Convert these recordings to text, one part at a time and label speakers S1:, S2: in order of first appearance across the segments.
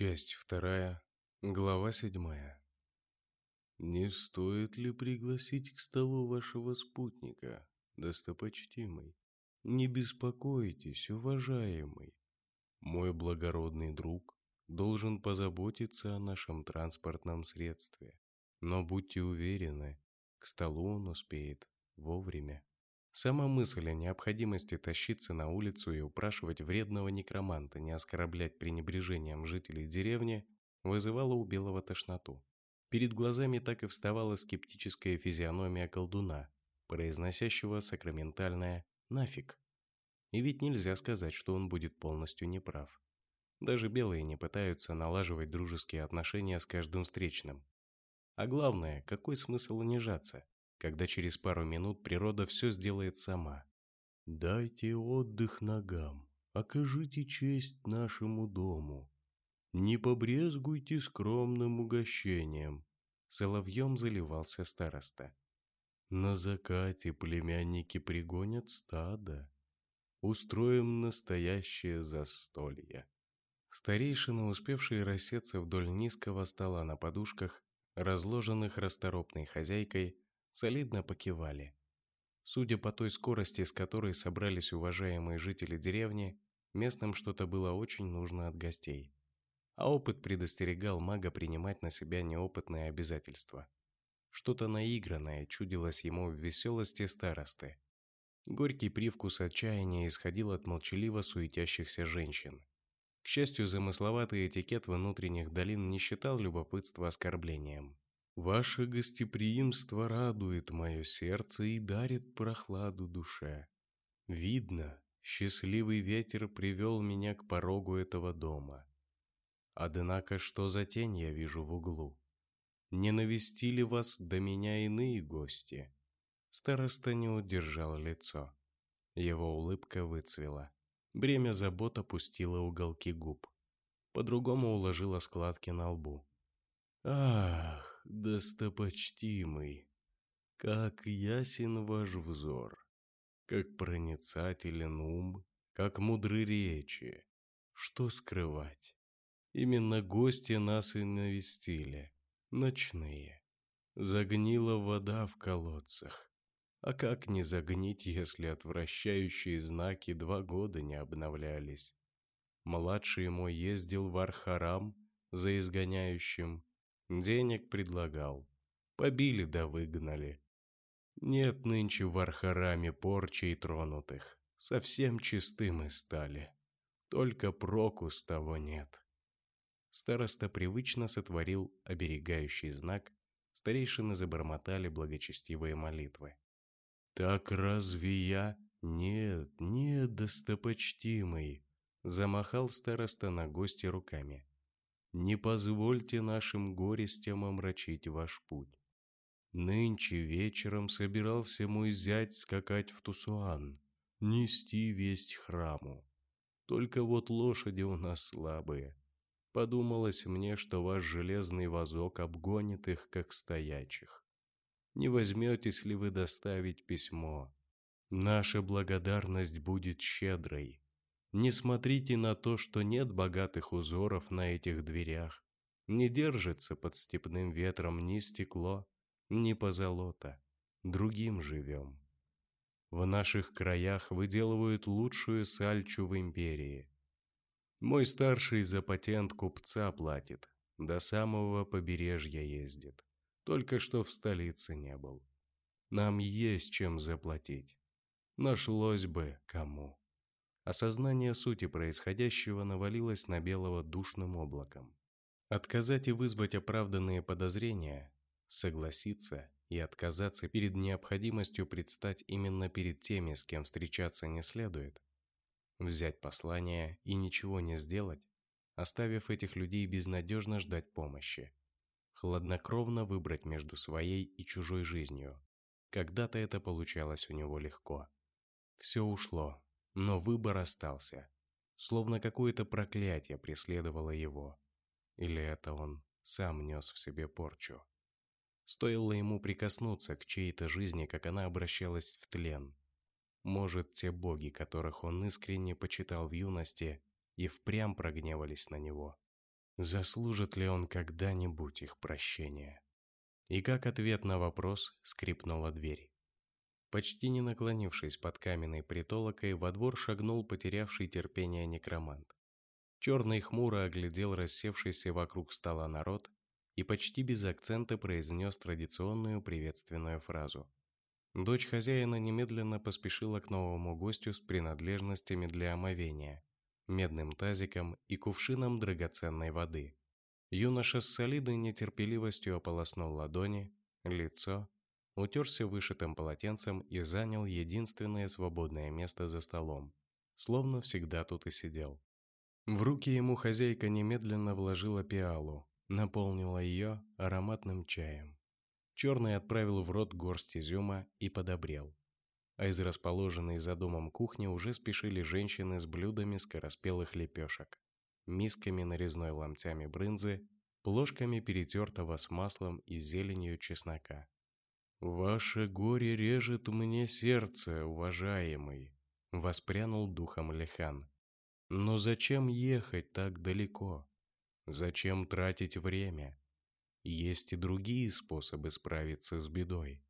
S1: Часть вторая, глава седьмая. Не стоит ли пригласить к столу вашего спутника, достопочтимый? Не беспокойтесь, уважаемый. Мой благородный друг должен позаботиться о нашем транспортном средстве. Но будьте уверены, к столу он успеет вовремя. Сама мысль о необходимости тащиться на улицу и упрашивать вредного некроманта не оскорблять пренебрежением жителей деревни вызывала у Белого тошноту. Перед глазами так и вставала скептическая физиономия колдуна, произносящего сакраментальное «нафиг». И ведь нельзя сказать, что он будет полностью неправ. Даже белые не пытаются налаживать дружеские отношения с каждым встречным. А главное, какой смысл унижаться, когда через пару минут природа все сделает сама. Дайте отдых ногам, окажите честь нашему дому. Не побрезгуйте скромным угощением. Соловьем заливался староста. На закате племянники пригонят стадо. Устроим настоящее застолье. Старейшины, успевшие рассеться вдоль низкого стола на подушках, разложенных расторопной хозяйкой, солидно покивали. Судя по той скорости, с которой собрались уважаемые жители деревни, местным что-то было очень нужно от гостей. А опыт предостерегал мага принимать на себя неопытные обязательства. Что-то наигранное чудилось ему в веселости старосты. Горький привкус отчаяния исходил от молчаливо суетящихся женщин. К счастью, замысловатый этикет внутренних долин не считал любопытство оскорблением. Ваше гостеприимство радует мое сердце и дарит прохладу душе. Видно, счастливый ветер привел меня к порогу этого дома. Однако что за тень я вижу в углу? Не навестили вас до меня иные гости? Староста не удержал лицо. Его улыбка выцвела. Бремя забот опустило уголки губ. По-другому уложила складки на лбу. Ах, достопочтимый, как ясен ваш взор, как проницателен ум, как мудры речи. Что скрывать? Именно гости нас и навестили, ночные. Загнила вода в колодцах. А как не загнить, если отвращающие знаки два года не обновлялись? Младший мой ездил в Архарам за изгоняющим, Денег предлагал. Побили да выгнали. Нет нынче в Архараме порчей тронутых. Совсем чистым стали. Только проку с того нет. Староста привычно сотворил оберегающий знак, старейшины забормотали благочестивые молитвы. «Так разве я...» «Нет, нет, достопочтимый!» Замахал староста на гостя руками. Не позвольте нашим горестям омрачить ваш путь. Нынче вечером собирался мой зять скакать в Тусуан, нести весть храму. Только вот лошади у нас слабые. Подумалось мне, что ваш железный вазок обгонит их, как стоячих. Не возьметесь ли вы доставить письмо? Наша благодарность будет щедрой. Не смотрите на то, что нет богатых узоров на этих дверях. Не держится под степным ветром ни стекло, ни позолота. Другим живем. В наших краях выделывают лучшую сальчу в империи. Мой старший за патент купца платит, до самого побережья ездит. Только что в столице не был. Нам есть чем заплатить. Нашлось бы кому. Осознание сути происходящего навалилось на Белого душным облаком. Отказать и вызвать оправданные подозрения, согласиться и отказаться перед необходимостью предстать именно перед теми, с кем встречаться не следует, взять послание и ничего не сделать, оставив этих людей безнадежно ждать помощи, хладнокровно выбрать между своей и чужой жизнью. Когда-то это получалось у него легко. Все ушло, но выбор остался. Словно какое-то проклятие преследовало его. Или это он сам нес в себе порчу. Стоило ему прикоснуться к чьей-то жизни, как она обращалась в тлен. Может, те боги, которых он искренне почитал в юности, и впрямь прогневались на него. заслужит ли он когда-нибудь их прощения. И как ответ на вопрос скрипнула дверь. Почти не наклонившись под каменной притолокой, во двор шагнул потерявший терпение некромант. Черный хмуро оглядел рассевшийся вокруг стола народ и почти без акцента произнес традиционную приветственную фразу. Дочь хозяина немедленно поспешила к новому гостю с принадлежностями для омовения, медным тазиком и кувшином драгоценной воды. Юноша с солидной нетерпеливостью ополоснул ладони, лицо утерся вышитым полотенцем и занял единственное свободное место за столом, словно всегда тут и сидел. В руки ему хозяйка немедленно вложила пиалу, наполнила ее ароматным чаем. Черный отправил в рот горсть изюма и подобрел. А из расположенной за домом кухни уже спешили женщины с блюдами скороспелых лепешек, мисками нарезной ломтями брынзы, плошками перетертого с маслом и зеленью чеснока. «Ваше горе режет мне сердце, уважаемый», — воспрянул духом Лехан. «Но зачем ехать так далеко? Зачем тратить время? Есть и другие способы справиться с бедой.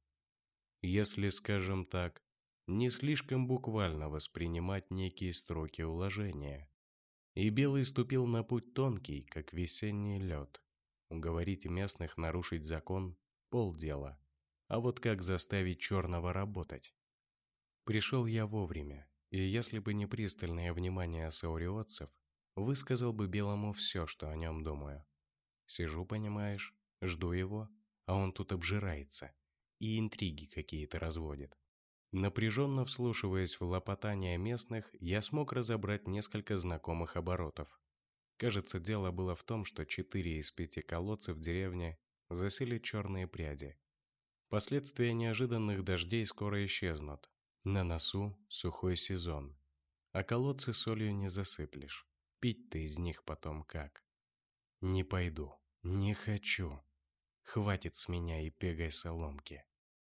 S1: Если, скажем так, не слишком буквально воспринимать некие строки уложения. И Белый ступил на путь тонкий, как весенний лед. Уговорить местных нарушить закон – полдела. А вот как заставить черного работать? Пришел я вовремя, и если бы не пристальное внимание сауриотцев, высказал бы Белому все, что о нем думаю. Сижу, понимаешь, жду его, а он тут обжирается и интриги какие-то разводит. Напряженно вслушиваясь в лопотание местных, я смог разобрать несколько знакомых оборотов. Кажется, дело было в том, что четыре из пяти колодцев в деревне засели черные пряди, Последствия неожиданных дождей скоро исчезнут. На носу сухой сезон. А колодцы солью не засыплешь. Пить ты из них потом как? Не пойду. Не хочу. Хватит с меня и пегой соломки.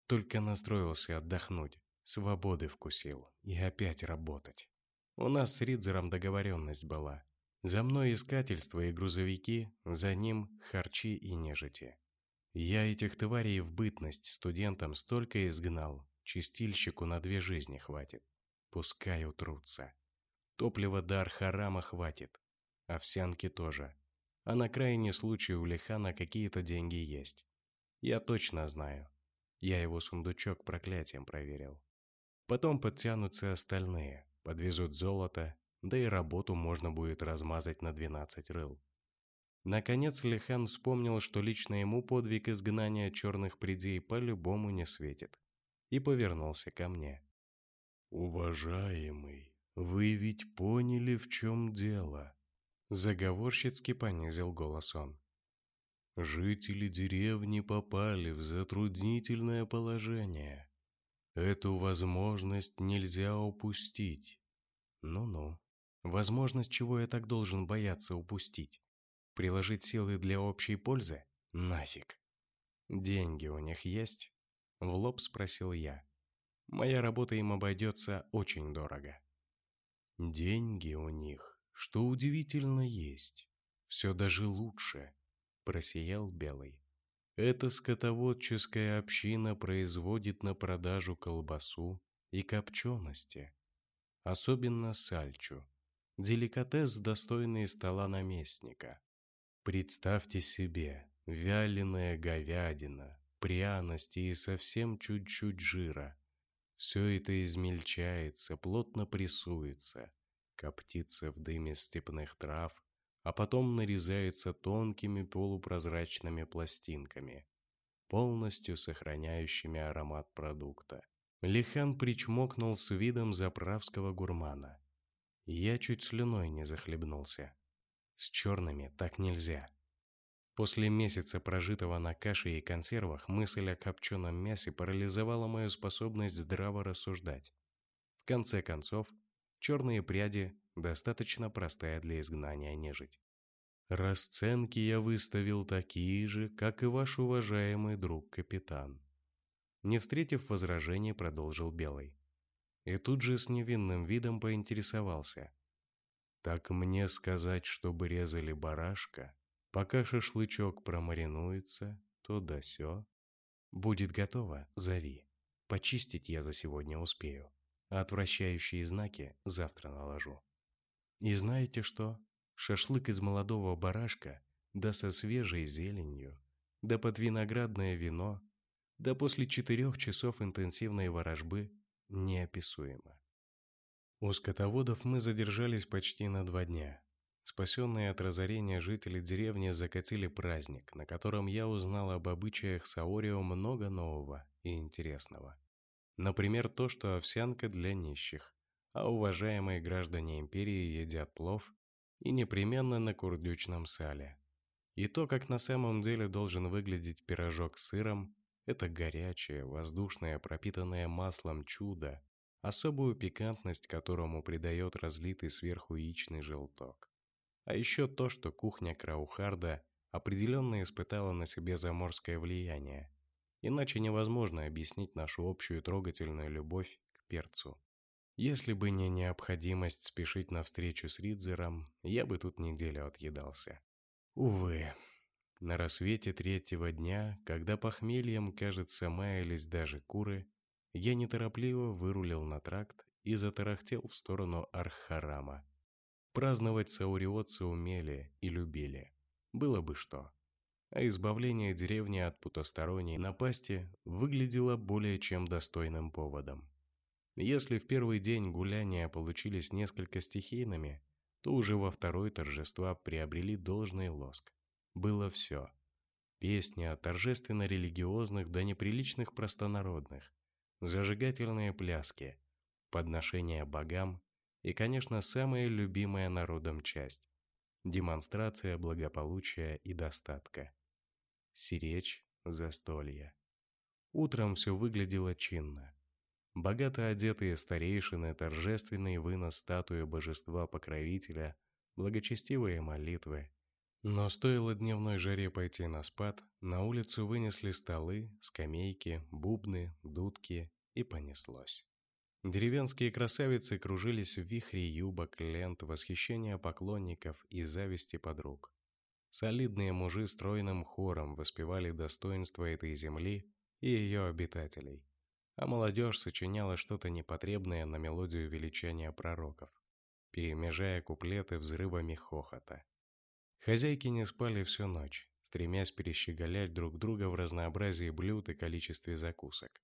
S1: Только настроился отдохнуть. Свободы вкусил. И опять работать. У нас с Ридзером договоренность была. За мной искательство и грузовики, за ним харчи и нежити. Я этих тварей в бытность студентам столько изгнал, чистильщику на две жизни хватит. Пускай утрутся. Топлива дар харама хватит. Овсянки тоже. А на крайний случай у Лихана какие-то деньги есть. Я точно знаю. Я его сундучок проклятием проверил. Потом подтянутся остальные, подвезут золото, да и работу можно будет размазать на 12 рыл. Наконец Лихан вспомнил, что лично ему подвиг изгнания черных придей по-любому не светит, и повернулся ко мне. «Уважаемый, вы ведь поняли, в чем дело?» Заговорщицки понизил голос он. «Жители деревни попали в затруднительное положение. Эту возможность нельзя упустить». «Ну-ну, возможность, чего я так должен бояться упустить?» Приложить силы для общей пользы? Нафиг. Деньги у них есть? В лоб спросил я. Моя работа им обойдется очень дорого. Деньги у них, что удивительно, есть. Все даже лучше, просиял Белый. Эта скотоводческая община производит на продажу колбасу и копчености, особенно сальчу, деликатес, достойный стола наместника. Представьте себе, вяленая говядина, пряности и совсем чуть-чуть жира. Все это измельчается, плотно прессуется, коптится в дыме степных трав, а потом нарезается тонкими полупрозрачными пластинками, полностью сохраняющими аромат продукта. Лихан причмокнул с видом заправского гурмана. Я чуть слюной не захлебнулся. С черными так нельзя. После месяца прожитого на каше и консервах мысль о копченом мясе парализовала мою способность здраво рассуждать. В конце концов, черные пряди достаточно простая для изгнания нежить. Расценки я выставил такие же, как и ваш уважаемый друг капитан. Не встретив возражений, продолжил Белый. И тут же с невинным видом поинтересовался. Так мне сказать, чтобы резали барашка? Пока шашлычок промаринуется, то да сё. Будет готово, зови. Почистить я за сегодня успею, отвращающие знаки завтра наложу. И знаете что? Шашлык из молодого барашка, да со свежей зеленью, да под виноградное вино, да после четырех часов интенсивной ворожбы неописуемо. У скотоводов мы задержались почти на два дня. Спасенные от разорения жители деревни закатили праздник, на котором я узнал об обычаях Саорио много нового и интересного. Например, то, что овсянка для нищих, а уважаемые граждане империи едят плов и непременно на курдючном сале. И то, как на самом деле должен выглядеть пирожок с сыром, это горячее, воздушное, пропитанное маслом чудо, особую пикантность которому придает разлитый сверху яичный желток. А еще то, что кухня Краухарда определенно испытала на себе заморское влияние. Иначе невозможно объяснить нашу общую трогательную любовь к перцу. Если бы не необходимость спешить на встречу с Ридзером, я бы тут неделю отъедался. Увы. На рассвете третьего дня, когда похмельем, кажется, маялись даже куры, я неторопливо вырулил на тракт и затарахтел в сторону Архарама. Праздновать сауриотцы умели и любили. Было бы что. А избавление деревни от потусторонней напасти выглядело более чем достойным поводом. Если в первый день гуляния получились несколько стихийными, то уже во второй торжества приобрели должный лоск. Было все. Песни от торжественно-религиозных до неприличных простонародных, зажигательные пляски, подношения богам и, конечно, самая любимая народом часть – демонстрация благополучия и достатка. Сиречь, застолье. Утром все выглядело чинно. Богато одетые старейшины, торжественный вынос статуи божества-покровителя, благочестивые молитвы. Но стоило дневной жаре пойти на спад, на улицу вынесли столы, скамейки, бубны, дудки и понеслось. Деревенские красавицы кружились в вихре юбок, лент, восхищения поклонников и зависти подруг. Солидные мужи стройным хором воспевали достоинства этой земли и ее обитателей, а молодежь сочиняла что-то непотребное на мелодию величания пророков, перемежая куплеты взрывами хохота. Хозяйки не спали всю ночь, стремясь перещеголять друг друга в разнообразии блюд и количестве закусок.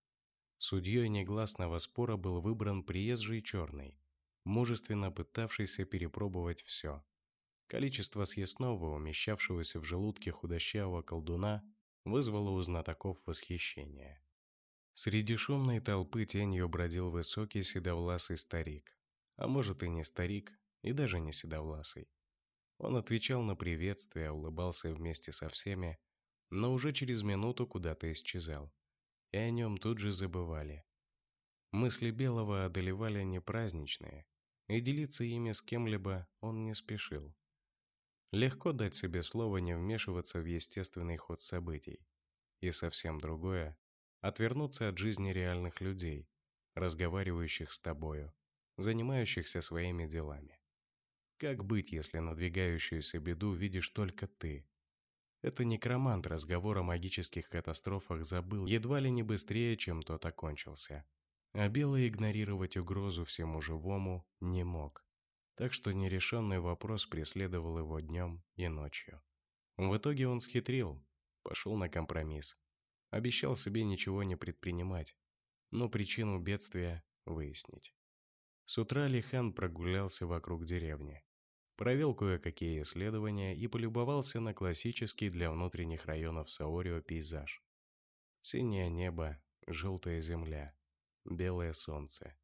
S1: Судьей негласного спора был выбран приезжий черный, мужественно пытавшийся перепробовать все. Количество съестного, умещавшегося в желудке худощавого колдуна, вызвало у знатоков восхищение. Среди шумной толпы тенью бродил высокий седовласый старик. А может и не старик, и даже не седовласый. Он отвечал на приветствия, улыбался вместе со всеми, но уже через минуту куда-то исчезал и о нем тут же забывали. Мысли Белого одолевали непраздничные, и делиться ими с кем-либо он не спешил. Легко дать себе слово не вмешиваться в естественный ход событий, и совсем другое – отвернуться от жизни реальных людей, разговаривающих с тобою, занимающихся своими делами. Как быть, если надвигающуюся беду видишь только ты, это некромант разговор о магических катастрофах забыл едва ли не быстрее, чем тот окончился. А Белый игнорировать угрозу всему живому не мог. Так что нерешенный вопрос преследовал его днем и ночью. В итоге он схитрил, пошел на компромисс. Обещал себе ничего не предпринимать, но причину бедствия выяснить. С утра Лихан прогулялся вокруг деревни провел кое-какие исследования и полюбовался на классический для внутренних районов Саорио пейзаж. Синее небо, желтая земля, белое солнце.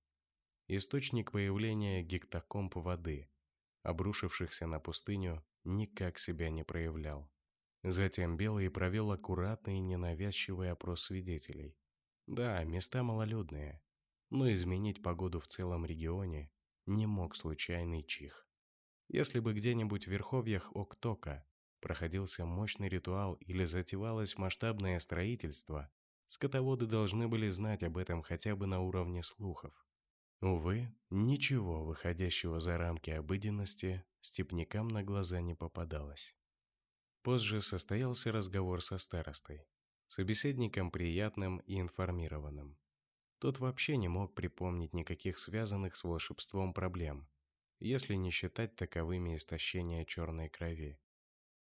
S1: Источник появления гектокомп воды, обрушившихся на пустыню, никак себя не проявлял. Затем Белый провел аккуратный и ненавязчивый опрос свидетелей. Да, места малолюдные, но изменить погоду в целом регионе не мог случайный чих. Если бы где-нибудь в верховьях Октока проходился мощный ритуал или затевалось масштабное строительство, скотоводы должны были знать об этом хотя бы на уровне слухов. Увы, ничего выходящего за рамки обыденности степнякам на глаза не попадалось. Позже состоялся разговор со старостой, собеседником приятным и информированным. Тот вообще не мог припомнить никаких связанных с волшебством проблем, если не считать таковыми истощения черной крови.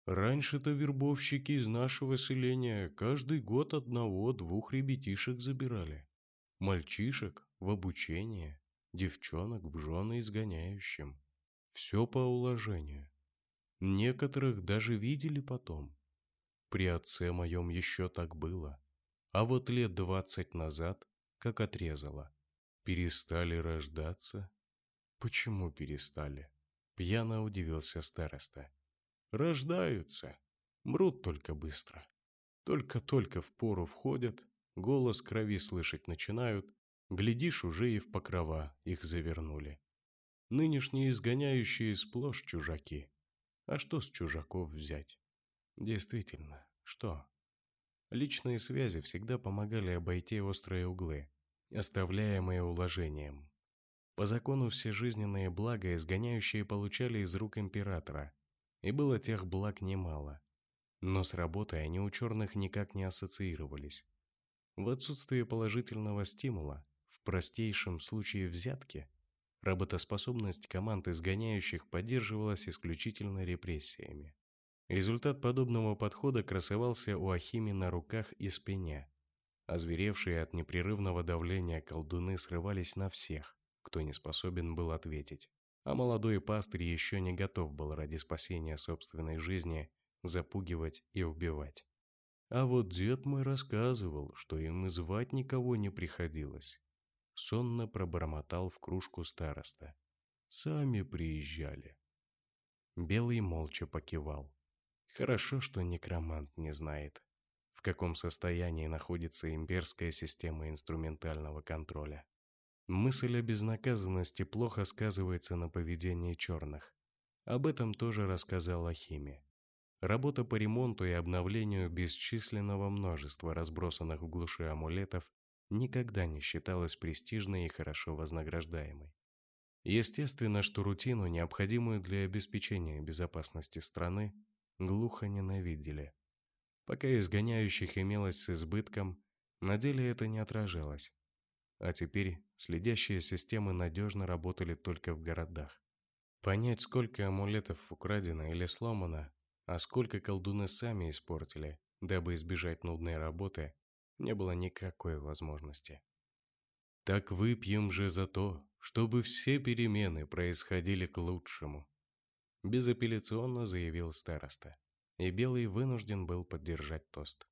S1: Раньше-то вербовщики из нашего селения каждый год одного-двух ребятишек забирали. Мальчишек в обучение, девчонок в жены изгоняющим. Все по уложению. Некоторых даже видели потом. При отце моем еще так было. А вот лет двадцать назад, как отрезало, перестали рождаться. Почему перестали? Пьяно удивился староста. Рождаются, мрут только быстро. Только-только в пору входят, голос крови слышать начинают, глядишь, уже и в покрова их завернули. Нынешние изгоняющие сплошь чужаки. А что с чужаков взять? Действительно, что? Личные связи всегда помогали обойти острые углы, оставляемые уложением. По закону все жизненные блага изгоняющие получали из рук императора, и было тех благ немало. Но с работой они у черных никак не ассоциировались. В отсутствие положительного стимула, в простейшем случае взятки, Работоспособность команд изгоняющих поддерживалась исключительно репрессиями. Результат подобного подхода красовался у Ахими на руках и спине. Озверевшие от непрерывного давления колдуны срывались на всех, кто не способен был ответить. А молодой пастырь еще не готов был ради спасения собственной жизни запугивать и убивать. А вот дед мой рассказывал, что им и звать никого не приходилось сонно пробормотал в кружку староста. Сами приезжали. Белый молча покивал. Хорошо, что некромант не знает, в каком состоянии находится имперская система инструментального контроля. Мысль о безнаказанности плохо сказывается на поведении черных. Об этом тоже рассказал Ахиме. Работа по ремонту и обновлению бесчисленного множества разбросанных в глуши амулетов никогда не считалась престижной и хорошо вознаграждаемой. Естественно, что рутину, необходимую для обеспечения безопасности страны, глухо ненавидели. Пока изгоняющих имелось с избытком, на деле это не отражалось. А теперь следящие системы надежно работали только в городах. Понять, сколько амулетов украдено или сломано, а сколько колдуны сами испортили, дабы избежать нудной работы, не было никакой возможности. Так выпьем же за то, чтобы все перемены происходили к лучшему, безапелляционно заявил староста, и Белый вынужден был поддержать тост.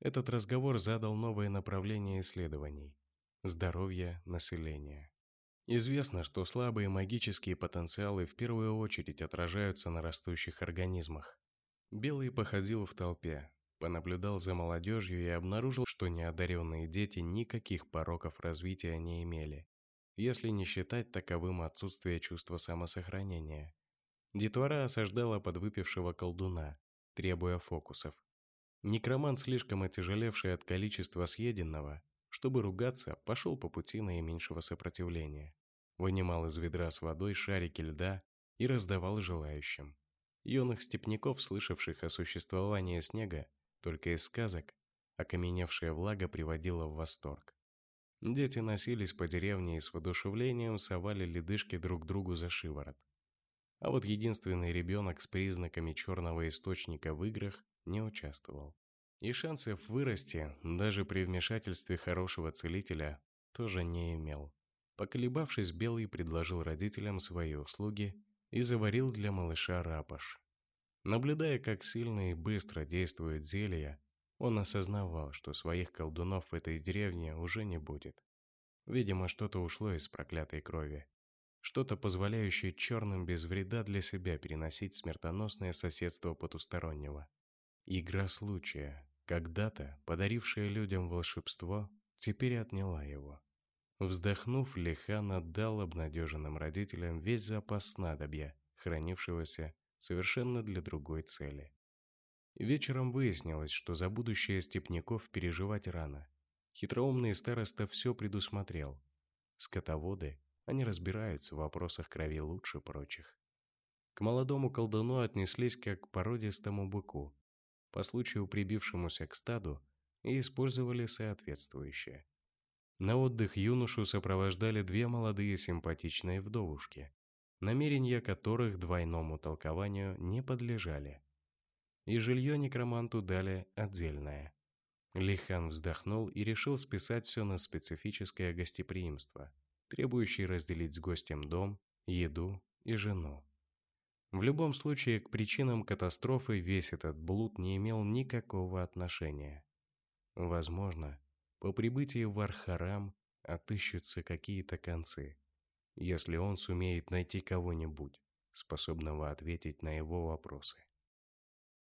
S1: Этот разговор задал новое направление исследований здоровье населения. Известно, что слабые магические потенциалы в первую очередь отражаются на растущих организмах. Белый походил в толпе, Понаблюдал за молодежью и обнаружил, что неодаренные дети никаких пороков развития не имели, если не считать таковым отсутствие чувства самосохранения. Детвора осаждала подвыпившего колдуна, требуя фокусов. Некромант, слишком отяжелевший от количества съеденного, чтобы ругаться, пошел по пути наименьшего сопротивления. Вынимал из ведра с водой шарики льда и раздавал желающим. Юных степняков, слышавших о существовании снега, только из сказок окаменевшая влага приводила в восторг. Дети носились по деревне и с воодушевлением совали ледышки друг другу за шиворот. А вот единственный ребенок с признаками черного источника в играх не участвовал. И шансов вырасти, даже при вмешательстве хорошего целителя, тоже не имел. Поколебавшись, Белый предложил родителям свои услуги и заварил для малыша рапаш. Наблюдая, как сильно и быстро действует зелье, он осознавал, что своих колдунов в этой деревне уже не будет. Видимо, что-то ушло из проклятой крови. Что-то, позволяющее черным без вреда для себя переносить смертоносное соседство потустороннего. Игра случая, когда-то подарившая людям волшебство, теперь отняла его. Вздохнув, Лихан отдал обнадеженным родителям весь запас снадобья, хранившегося совершенно для другой цели. Вечером выяснилось, что за будущее степняков переживать рано. Хитроумный староста все предусмотрел. Скотоводы, они разбираются в вопросах крови лучше прочих. к молодому колдуну отнеслись как к породистому быку, по случаю прибившемуся к стаду, и использовали соответствующее. На отдых юношу сопровождали две молодые симпатичные вдовушки, намерения которых двойному толкованию не подлежали. И жилье некроманту дали отдельное. Лихан вздохнул и решил списать все на специфическое гостеприимство, требующее разделить с гостем дом, еду и жену. В любом случае, к причинам катастрофы весь этот блуд не имел никакого отношения. Возможно, по прибытии в Архарам отыщутся какие-то концы, если он сумеет найти кого-нибудь, способного ответить на его вопросы.